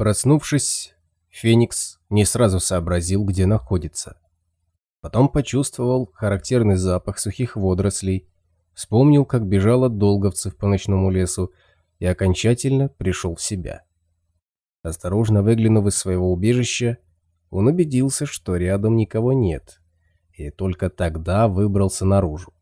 Проснувшись, Феникс не сразу сообразил, где находится. Потом почувствовал характерный запах сухих водорослей, вспомнил, как бежал от долговцев по ночному лесу и окончательно пришел в себя. Осторожно выглянув из своего убежища, он убедился, что рядом никого нет, и только тогда выбрался наружу.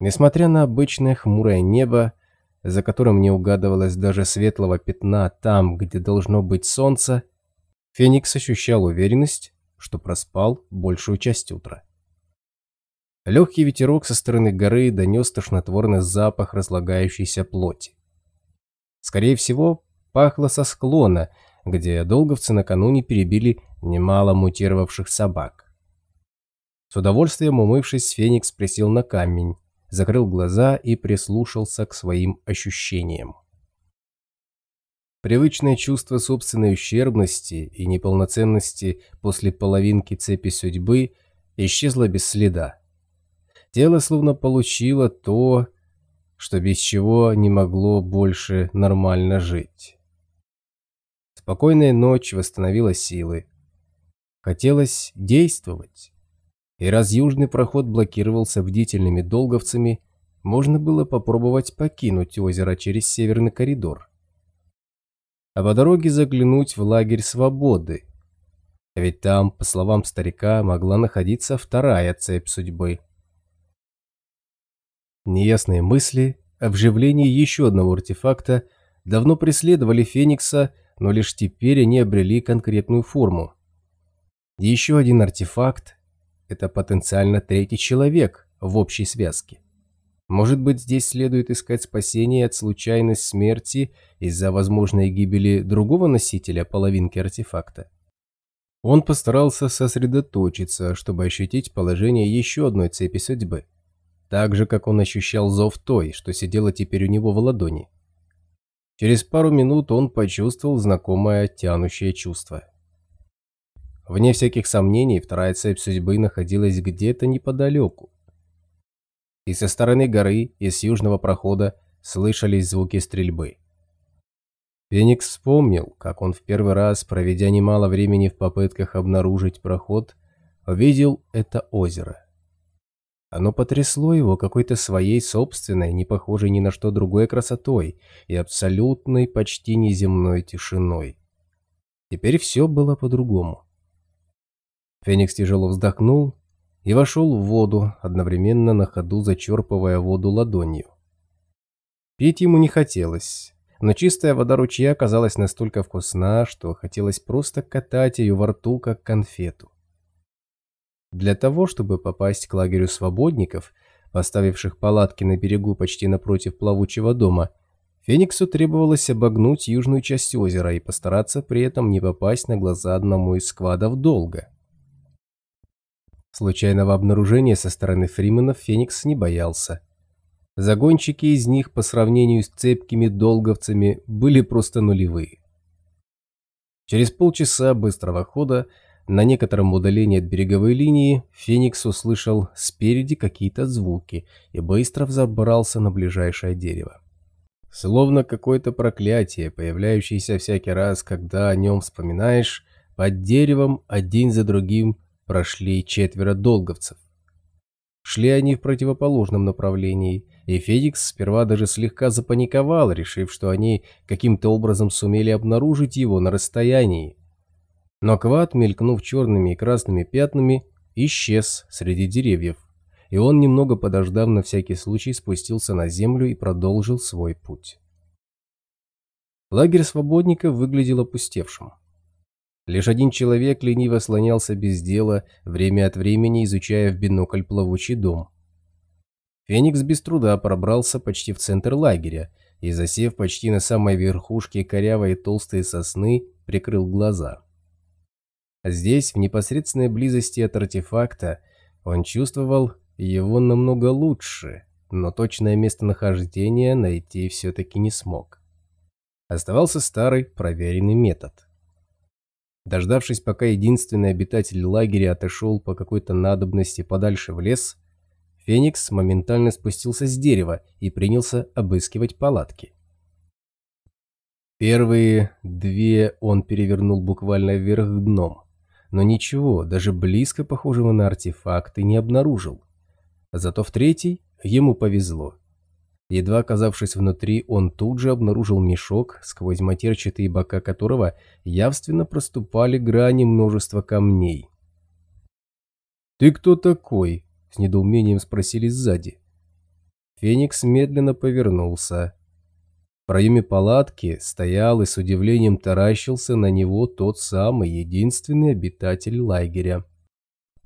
Несмотря на обычное хмурое небо, за которым не угадывалось даже светлого пятна там, где должно быть солнце, Феникс ощущал уверенность, что проспал большую часть утра. Легкий ветерок со стороны горы донес тошнотворный запах разлагающейся плоти. Скорее всего, пахло со склона, где долговцы накануне перебили немало мутировавших собак. С удовольствием умывшись, Феникс присел на камень, закрыл глаза и прислушался к своим ощущениям. Привычное чувство собственной ущербности и неполноценности после половинки цепи судьбы исчезло без следа. Тело словно получило то, что без чего не могло больше нормально жить. Спокойная ночь восстановила силы. Хотелось действовать. И раз южный проход блокировался бдительными долговцами, можно было попробовать покинуть озеро через северный коридор. А по дороге заглянуть в лагерь свободы. Ведь там, по словам старика, могла находиться вторая цепь судьбы. Неясные мысли о вживлении еще одного артефакта давно преследовали Феникса, но лишь теперь они обрели конкретную форму. Еще один артефакт это потенциально третий человек в общей связке. Может быть, здесь следует искать спасение от случайной смерти из-за возможной гибели другого носителя половинки артефакта. Он постарался сосредоточиться, чтобы ощутить положение еще одной цепи судьбы. Так же, как он ощущал зов той, что сидела теперь у него в ладони. Через пару минут он почувствовал знакомое тянущее чувство. Вне всяких сомнений, вторая цепь судьбы находилась где-то неподалеку. И со стороны горы, и с южного прохода слышались звуки стрельбы. Феникс вспомнил, как он в первый раз, проведя немало времени в попытках обнаружить проход, увидел это озеро. Оно потрясло его какой-то своей собственной, не похожей ни на что другое красотой и абсолютной, почти неземной тишиной. Теперь все было по-другому. Феникс тяжело вздохнул и вошел в воду, одновременно на ходу зачерпывая воду ладонью. Пить ему не хотелось, но чистая вода ручья оказалась настолько вкусна, что хотелось просто катать ее во рту, как конфету. Для того, чтобы попасть к лагерю свободников, поставивших палатки на берегу почти напротив плавучего дома, Фениксу требовалось обогнуть южную часть озера и постараться при этом не попасть на глаза одному из сквадов долго. Случайного обнаружения со стороны фрименов Феникс не боялся. Загонщики из них по сравнению с цепкими долговцами были просто нулевые. Через полчаса быстрого хода на некотором удалении от береговой линии Феникс услышал спереди какие-то звуки и быстро взобрался на ближайшее дерево. Словно какое-то проклятие, появляющееся всякий раз, когда о нем вспоминаешь, под деревом один за другим прошли четверо долговцев. Шли они в противоположном направлении, и Федикс сперва даже слегка запаниковал, решив, что они каким-то образом сумели обнаружить его на расстоянии. Но Квад, мелькнув черными и красными пятнами, исчез среди деревьев, и он, немного подождав на всякий случай, спустился на землю и продолжил свой путь. Лагерь свободников выглядел опустевшим. Лишь один человек лениво слонялся без дела, время от времени изучая в бинокль плавучий дом. Феникс без труда пробрался почти в центр лагеря и, засев почти на самой верхушке корявой толстой сосны, прикрыл глаза. Здесь, в непосредственной близости от артефакта, он чувствовал его намного лучше, но точное местонахождение найти все-таки не смог. Оставался старый проверенный метод – Дождавшись, пока единственный обитатель лагеря отошел по какой-то надобности подальше в лес, Феникс моментально спустился с дерева и принялся обыскивать палатки. Первые две он перевернул буквально вверх дном, но ничего, даже близко похожего на артефакты, не обнаружил. Зато в третий ему повезло. Едва оказавшись внутри, он тут же обнаружил мешок, сквозь матерчатые бока которого явственно проступали грани множества камней. «Ты кто такой?» — с недоумением спросили сзади. Феникс медленно повернулся. В проеме палатки стоял и с удивлением таращился на него тот самый единственный обитатель лагеря.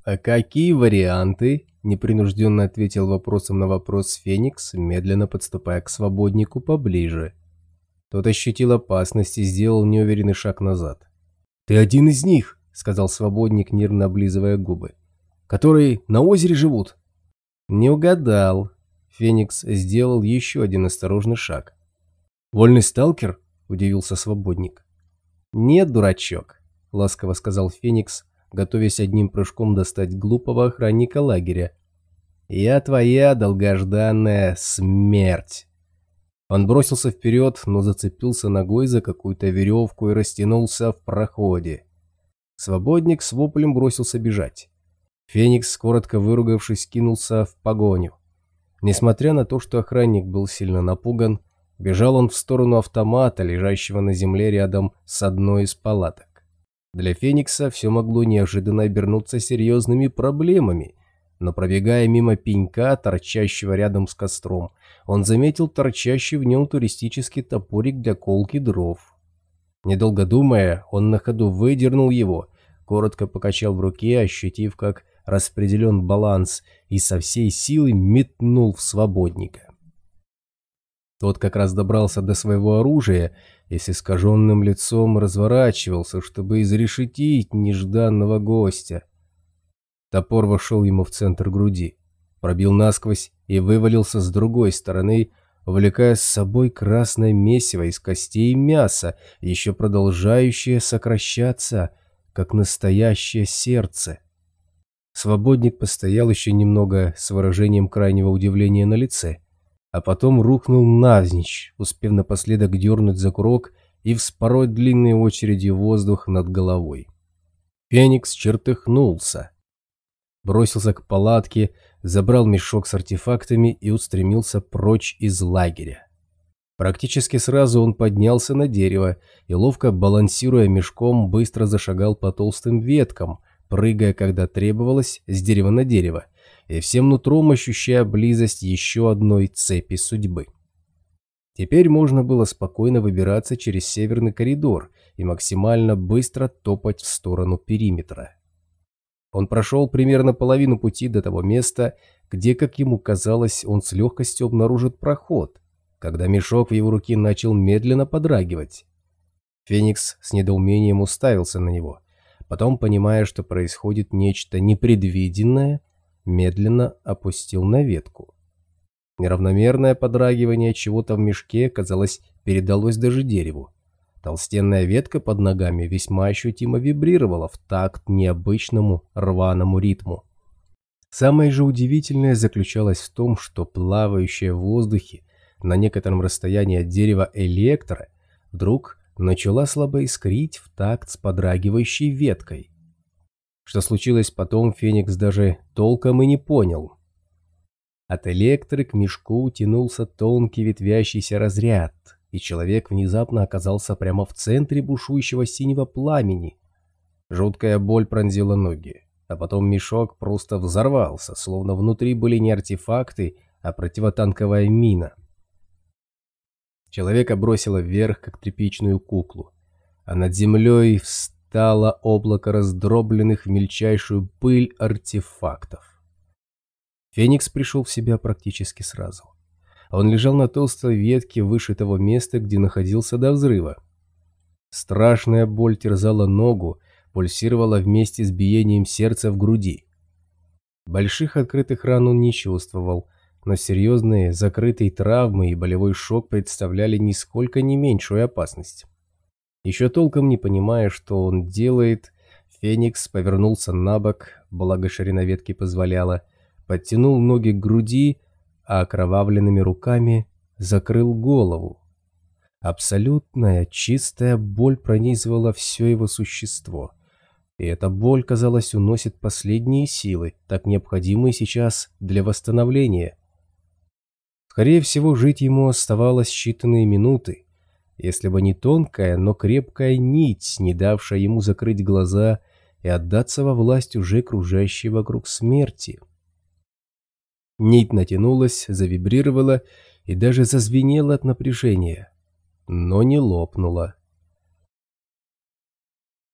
«А какие варианты?» непринужденно ответил вопросом на вопрос Феникс, медленно подступая к свободнику поближе. Тот ощутил опасность и сделал неуверенный шаг назад. «Ты один из них», — сказал свободник, нервно облизывая губы. «Которые на озере живут». «Не угадал». Феникс сделал еще один осторожный шаг. «Вольный сталкер?» — удивился свободник. «Нет, дурачок», — ласково сказал Феникс, готовясь одним прыжком достать глупого охранника лагеря. «Я твоя долгожданная смерть!» Он бросился вперед, но зацепился ногой за какую-то веревку и растянулся в проходе. Свободник с воплем бросился бежать. Феникс, коротко выругавшись, кинулся в погоню. Несмотря на то, что охранник был сильно напуган, бежал он в сторону автомата, лежащего на земле рядом с одной из палаток. Для Феникса все могло неожиданно обернуться серьезными проблемами, но пробегая мимо пенька, торчащего рядом с костром, он заметил торчащий в нем туристический топорик для колки дров. Недолго думая, он на ходу выдернул его, коротко покачал в руке, ощутив, как распределен баланс, и со всей силы метнул в свободника. Тот как раз добрался до своего оружия и с искаженным лицом разворачивался, чтобы изрешетить нежданного гостя. Топор вошел ему в центр груди, пробил насквозь и вывалился с другой стороны, увлекая с собой красное месиво из костей и мяса, еще продолжающее сокращаться, как настоящее сердце. Свободник постоял еще немного с выражением крайнего удивления на лице, а потом рухнул навзничь, успев напоследок дернуть за курок и вспороть длинной очередью воздух над головой. Феникс чертыхнулся, бросился к палатке, забрал мешок с артефактами и устремился прочь из лагеря. Практически сразу он поднялся на дерево и, ловко балансируя мешком, быстро зашагал по толстым веткам, прыгая, когда требовалось, с дерева на дерево, и всем нутром ощущая близость еще одной цепи судьбы. Теперь можно было спокойно выбираться через северный коридор и максимально быстро топать в сторону периметра. Он прошел примерно половину пути до того места, где, как ему казалось, он с легкостью обнаружит проход, когда мешок в его руке начал медленно подрагивать. Феникс с недоумением уставился на него. Потом, понимая, что происходит нечто непредвиденное, медленно опустил на ветку. Неравномерное подрагивание чего-то в мешке, казалось, передалось даже дереву. Толстенная ветка под ногами весьма ощутимо вибрировала в такт необычному рваному ритму. Самое же удивительное заключалось в том, что плавающая в воздухе на некотором расстоянии от дерева электро вдруг начала слабо искрить в такт с подрагивающей веткой. Что случилось потом, Феникс даже толком и не понял. От электры к мешку тянулся тонкий ветвящийся разряд, и человек внезапно оказался прямо в центре бушующего синего пламени. Жуткая боль пронзила ноги, а потом мешок просто взорвался, словно внутри были не артефакты, а противотанковая мина. Человека бросило вверх, как тряпичную куклу, а над землей встал витало облако раздробленных в мельчайшую пыль артефактов. Феникс пришел в себя практически сразу. Он лежал на толстой ветке выше того места, где находился до взрыва. Страшная боль терзала ногу, пульсировала вместе с биением сердца в груди. Больших открытых ран он не чувствовал, но серьезные закрытые травмы и болевой шок представляли нисколько не меньшую опасность. Еще толком не понимая, что он делает, Феникс повернулся на бок, благо ширина ветки позволяла, подтянул ноги к груди, а окровавленными руками закрыл голову. Абсолютная, чистая боль пронизывала все его существо. И эта боль, казалось, уносит последние силы, так необходимые сейчас для восстановления. Скорее всего, жить ему оставалось считанные минуты, если бы не тонкая, но крепкая нить, не давшая ему закрыть глаза и отдаться во власть уже кружащей вокруг смерти. Нить натянулась, завибрировала и даже зазвенела от напряжения, но не лопнула.